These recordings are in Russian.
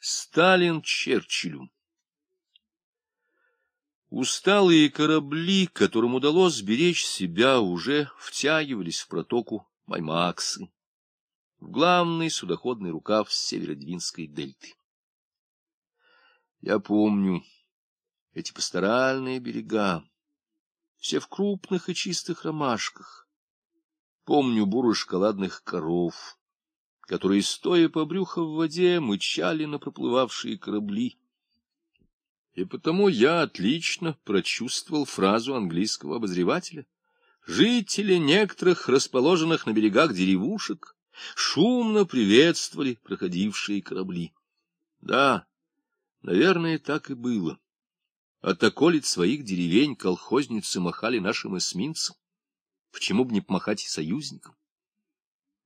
Сталин Черчиллю Усталые корабли, которым удалось сберечь себя, уже втягивались в протоку Маймаксы, в главный судоходный рукав Северодвинской дельты. Я помню эти пасторальные берега, все в крупных и чистых ромашках. Помню буры шоколадных коров, которые, стоя по брюху в воде, мычали на проплывавшие корабли, и потому я отлично прочувствовал фразу английского обозревателя. Жители некоторых расположенных на берегах деревушек шумно приветствовали проходившие корабли. Да, наверное, так и было. От околиц своих деревень колхозницы махали нашим эсминцам. Почему бы не помахать союзникам?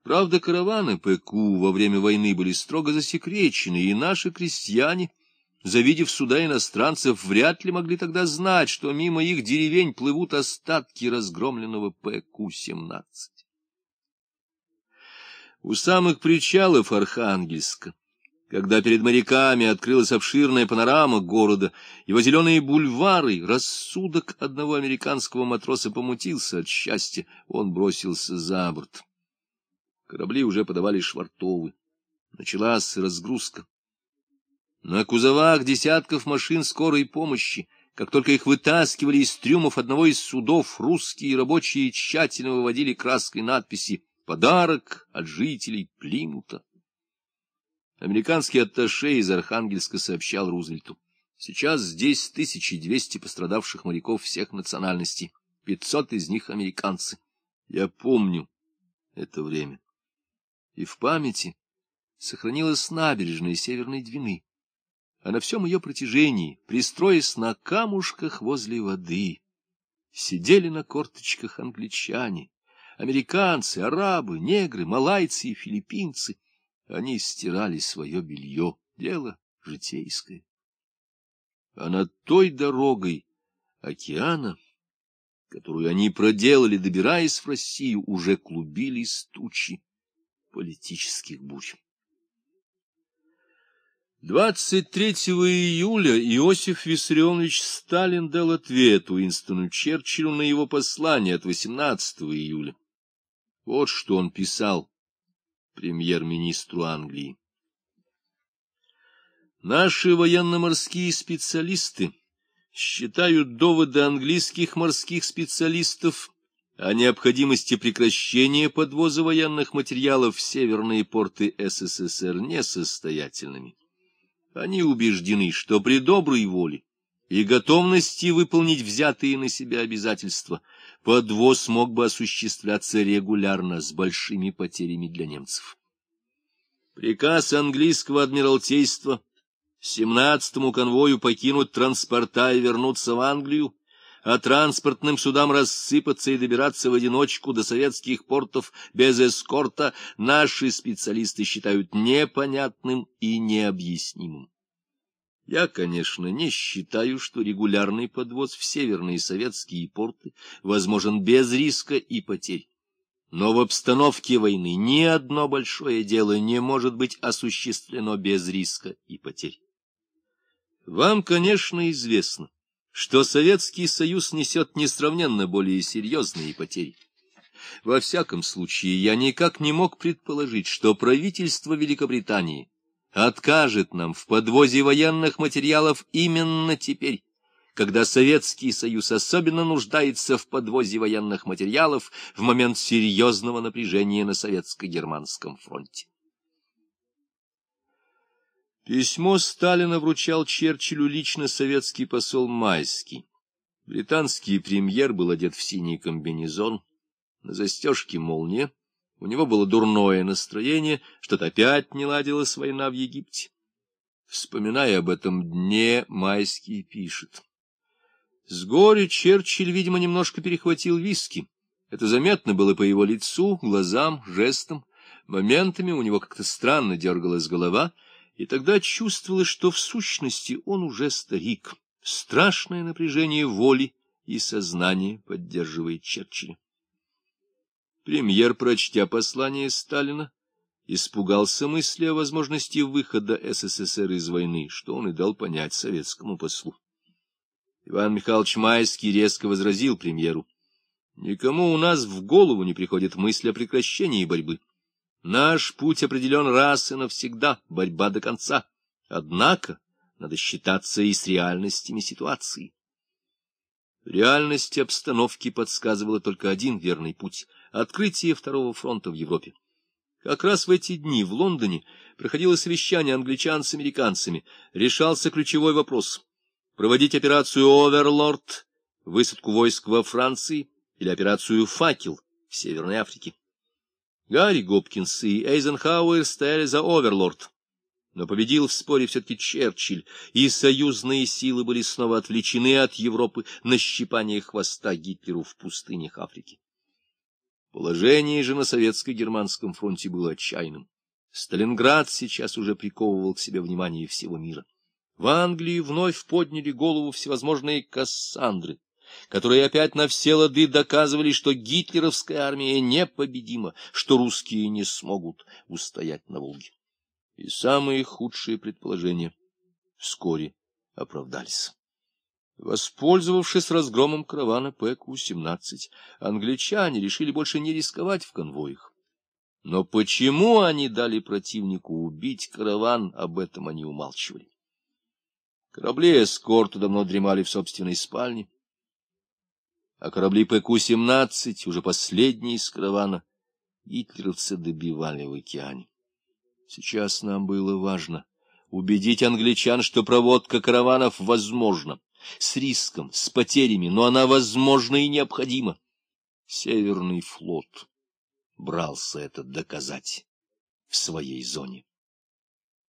Правда, караваны ПК во время войны были строго засекречены, и наши крестьяне — завидев суда иностранцев, вряд ли могли тогда знать, что мимо их деревень плывут остатки разгромленного ПК-17. У самых причалов Архангельска, когда перед моряками открылась обширная панорама города, его зеленые бульвары, рассудок одного американского матроса помутился от счастья, он бросился за борт. Корабли уже подавали швартовы. Началась разгрузка. На кузовах десятков машин скорой помощи, как только их вытаскивали из трюмов одного из судов, русские рабочие тщательно выводили краской надписи «Подарок от жителей Плимута». Американский атташе из Архангельска сообщал Рузвельту. Сейчас здесь 1200 пострадавших моряков всех национальностей, 500 из них американцы. Я помню это время. И в памяти сохранилась набережная Северной Двины а на всем ее протяжении, пристроясь на камушках возле воды, сидели на корточках англичане, американцы, арабы, негры, малайцы и филиппинцы. Они стирали свое белье, дело житейское. А над той дорогой океана, которую они проделали, добираясь в Россию, уже клубились тучи политических бурь. 23 июля Иосиф Виссарионович Сталин дал ответ Уинстону Черчиллю на его послание от 18 июля. Вот что он писал премьер-министру Англии. Наши военно-морские специалисты считают доводы английских морских специалистов о необходимости прекращения подвоза военных материалов в северные порты СССР несостоятельными. Они убеждены, что при доброй воле и готовности выполнить взятые на себя обязательства подвоз мог бы осуществляться регулярно с большими потерями для немцев. Приказ английского адмиралтейства 17-му конвою покинуть транспорта и вернуться в Англию, а транспортным судам рассыпаться и добираться в одиночку до советских портов без эскорта, наши специалисты считают непонятным и необъяснимым. Я, конечно, не считаю, что регулярный подвоз в северные советские порты возможен без риска и потерь. Но в обстановке войны ни одно большое дело не может быть осуществлено без риска и потерь. Вам, конечно, известно, что Советский Союз несет несравненно более серьезные потери. Во всяком случае, я никак не мог предположить, что правительство Великобритании откажет нам в подвозе военных материалов именно теперь, когда Советский Союз особенно нуждается в подвозе военных материалов в момент серьезного напряжения на советско-германском фронте. Письмо Сталина вручал Черчиллю лично советский посол Майский. Британский премьер был одет в синий комбинезон, на застежке молния. У него было дурное настроение, что-то опять не ладилась война в Египте. Вспоминая об этом дне, Майский пишет. С горя Черчилль, видимо, немножко перехватил виски. Это заметно было по его лицу, глазам, жестам. Моментами у него как-то странно дергалась голова — и тогда чувствовалось, что в сущности он уже старик. Страшное напряжение воли и сознания поддерживает Черчилля. Премьер, прочтя послание Сталина испугался мысли о возможности выхода СССР из войны, что он и дал понять советскому послу. Иван Михайлович Майский резко возразил премьеру. Никому у нас в голову не приходит мысль о прекращении борьбы. Наш путь определен раз и навсегда, борьба до конца. Однако надо считаться и с реальностями ситуации. Реальность обстановки подсказывала только один верный путь — открытие второго фронта в Европе. Как раз в эти дни в Лондоне проходило совещание англичан с американцами. Решался ключевой вопрос — проводить операцию «Оверлорд», высадку войск во Франции или операцию «Факел» в Северной Африке. Гарри Гопкинс и Эйзенхауэр стояли за «Оверлорд». Но победил в споре все-таки Черчилль, и союзные силы были снова отвлечены от Европы на щипание хвоста Гитлеру в пустынях Африки. Положение же на советско-германском фронте было отчаянным. Сталинград сейчас уже приковывал к себе внимание всего мира. В Англии вновь подняли голову всевозможные Кассандры, которые опять на все лады доказывали, что гитлеровская армия непобедима, что русские не смогут устоять на Волге. И самые худшие предположения вскоре оправдались. Воспользовавшись разгромом каравана ПК-17, англичане решили больше не рисковать в конвоях. Но почему они дали противнику убить караван, об этом они умалчивали. Корабли эскорта давно дремали в собственной спальне, а корабли ПК-17, уже последние из каравана, гитлеровцы добивали в океане. Сейчас нам было важно убедить англичан, что проводка караванов возможна, с риском, с потерями, но она возможна и необходима. Северный флот брался это доказать в своей зоне.